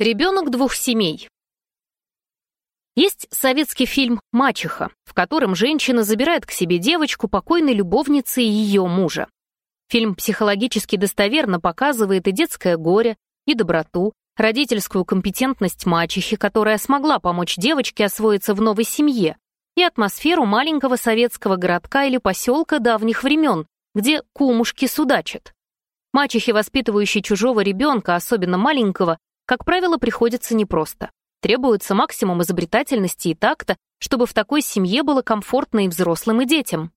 Ребенок двух семей. Есть советский фильм «Мачеха», в котором женщина забирает к себе девочку покойной любовницы и ее мужа. Фильм психологически достоверно показывает и детское горе, и доброту, родительскую компетентность мачехи, которая смогла помочь девочке освоиться в новой семье, и атмосферу маленького советского городка или поселка давних времен, где кумушки судачат. Мачехи, воспитывающие чужого ребенка, особенно маленького, как правило, приходится непросто. Требуется максимум изобретательности и такта, чтобы в такой семье было комфортно и взрослым, и детям.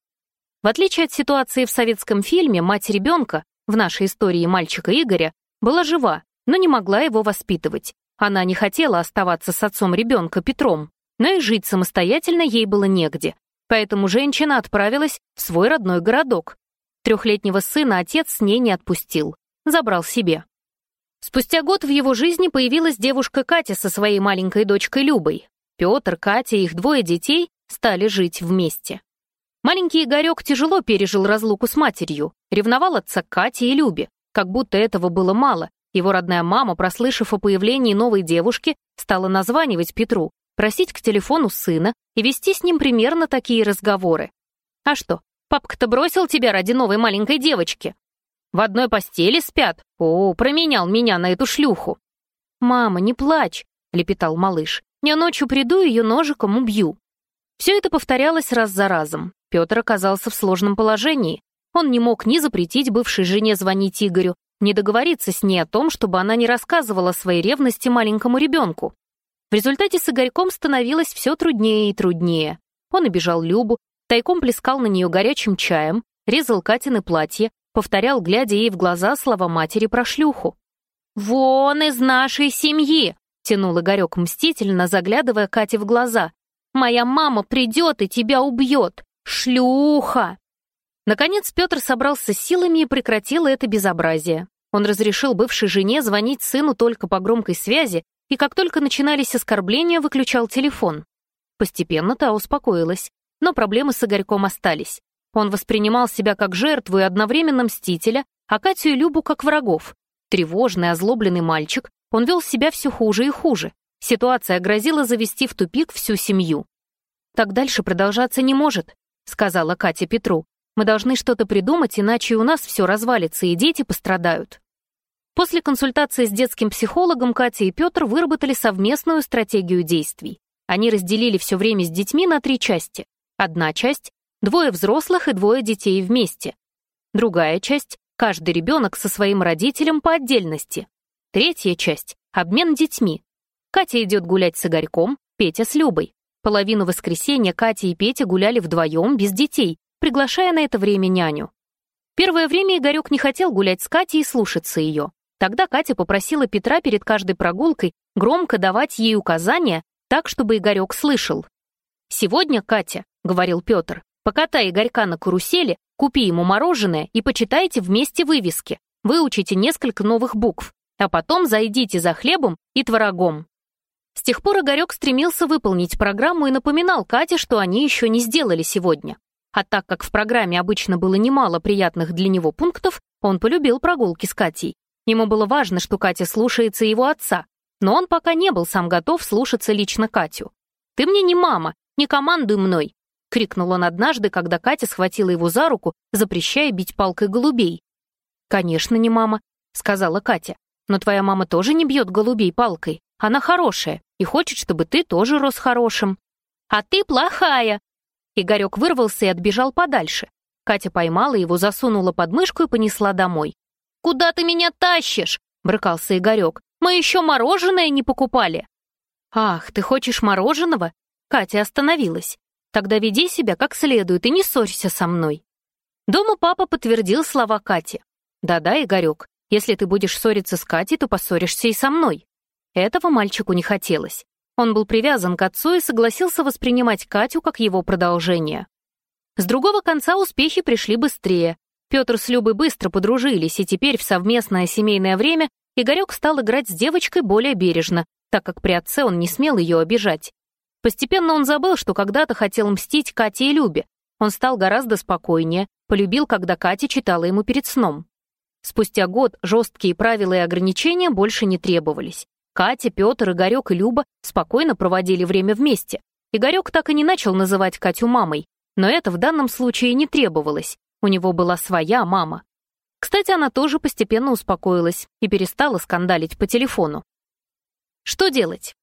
В отличие от ситуации в советском фильме, мать ребенка, в нашей истории мальчика Игоря, была жива, но не могла его воспитывать. Она не хотела оставаться с отцом ребенка Петром, но и жить самостоятельно ей было негде. Поэтому женщина отправилась в свой родной городок. Трехлетнего сына отец с ней не отпустил, забрал себе. Спустя год в его жизни появилась девушка Катя со своей маленькой дочкой Любой. Петр, Катя и их двое детей стали жить вместе. Маленький Игорек тяжело пережил разлуку с матерью, ревновал отца Кати и Любе, как будто этого было мало. Его родная мама, прослышав о появлении новой девушки, стала названивать Петру, просить к телефону сына и вести с ним примерно такие разговоры. «А что, папка-то бросил тебя ради новой маленькой девочки?» В одной постели спят? О, променял меня на эту шлюху!» «Мама, не плачь!» — лепетал малыш. «Я ночью приду и ее ножиком убью». Все это повторялось раз за разом. Петр оказался в сложном положении. Он не мог ни запретить бывшей жене звонить Игорю, ни договориться с ней о том, чтобы она не рассказывала своей ревности маленькому ребенку. В результате с Игорьком становилось все труднее и труднее. Он обижал Любу, тайком плескал на нее горячим чаем, резал Катины платье, повторял, глядя ей в глаза слова матери про шлюху. «Вон из нашей семьи!» — тянул Игорек мстительно, заглядывая Кате в глаза. «Моя мама придет и тебя убьет! Шлюха!» Наконец Петр собрался силами и прекратил это безобразие. Он разрешил бывшей жене звонить сыну только по громкой связи, и как только начинались оскорбления, выключал телефон. Постепенно та успокоилась, но проблемы с Игорьком остались. Он воспринимал себя как жертву и одновременно мстителя, а Катю и Любу как врагов. Тревожный, озлобленный мальчик, он вел себя все хуже и хуже. Ситуация грозила завести в тупик всю семью. «Так дальше продолжаться не может», — сказала Катя Петру. «Мы должны что-то придумать, иначе у нас все развалится, и дети пострадают». После консультации с детским психологом Катя и Петр выработали совместную стратегию действий. Они разделили все время с детьми на три части. Одна часть двое взрослых и двое детей вместе. Другая часть — каждый ребенок со своим родителем по отдельности. Третья часть — обмен детьми. Катя идет гулять с Игорьком, Петя с Любой. Половину воскресенья Катя и Петя гуляли вдвоем, без детей, приглашая на это время няню. Первое время Игорек не хотел гулять с Катей и слушаться ее. Тогда Катя попросила Петра перед каждой прогулкой громко давать ей указания, так, чтобы Игорек слышал. «Сегодня, Катя», — говорил Петр, Покатай Игорька на карусели, купи ему мороженое и почитайте вместе вывески. Выучите несколько новых букв, а потом зайдите за хлебом и творогом. С тех пор Игорек стремился выполнить программу и напоминал Кате, что они еще не сделали сегодня. А так как в программе обычно было немало приятных для него пунктов, он полюбил прогулки с Катей. Ему было важно, что Катя слушается его отца, но он пока не был сам готов слушаться лично Катю. «Ты мне не мама, не командуй мной, — крикнул он однажды, когда Катя схватила его за руку, запрещая бить палкой голубей. «Конечно не мама», — сказала Катя. «Но твоя мама тоже не бьет голубей палкой. Она хорошая и хочет, чтобы ты тоже рос хорошим». «А ты плохая!» Игорек вырвался и отбежал подальше. Катя поймала его, засунула под мышку и понесла домой. «Куда ты меня тащишь?» — брыкался Игорек. «Мы еще мороженое не покупали!» «Ах, ты хочешь мороженого?» Катя остановилась. Тогда веди себя как следует и не ссорься со мной». Дома папа подтвердил слова Кати. «Да-да, Игорек, если ты будешь ссориться с Катей, то поссоришься и со мной». Этого мальчику не хотелось. Он был привязан к отцу и согласился воспринимать Катю как его продолжение. С другого конца успехи пришли быстрее. Петр с Любой быстро подружились, и теперь в совместное семейное время Игорек стал играть с девочкой более бережно, так как при отце он не смел ее обижать. Постепенно он забыл, что когда-то хотел мстить Кате и Любе. Он стал гораздо спокойнее, полюбил, когда Катя читала ему перед сном. Спустя год жесткие правила и ограничения больше не требовались. Катя, Петр, Игорек и Люба спокойно проводили время вместе. Игорек так и не начал называть Катю мамой, но это в данном случае не требовалось. У него была своя мама. Кстати, она тоже постепенно успокоилась и перестала скандалить по телефону. Что делать?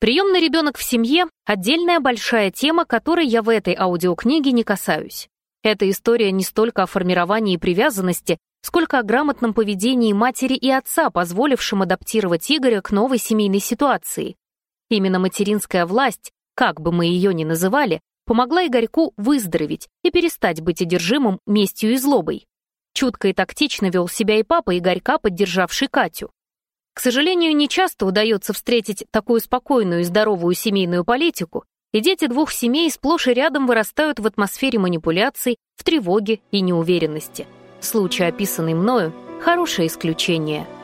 Приемный ребенок в семье — отдельная большая тема, которой я в этой аудиокниге не касаюсь. Эта история не столько о формировании привязанности, сколько о грамотном поведении матери и отца, позволившем адаптировать Игоря к новой семейной ситуации. Именно материнская власть, как бы мы ее ни называли, помогла Игорьку выздороветь и перестать быть одержимым местью и злобой. Чутко и тактично вел себя и папа Игорька, поддержавший Катю. К сожалению, не часто удается встретить такую спокойную и здоровую семейную политику, и дети двух семей сплошь и рядом вырастают в атмосфере манипуляций, в тревоге и неуверенности. Случай, описанный мною, хорошее исключение –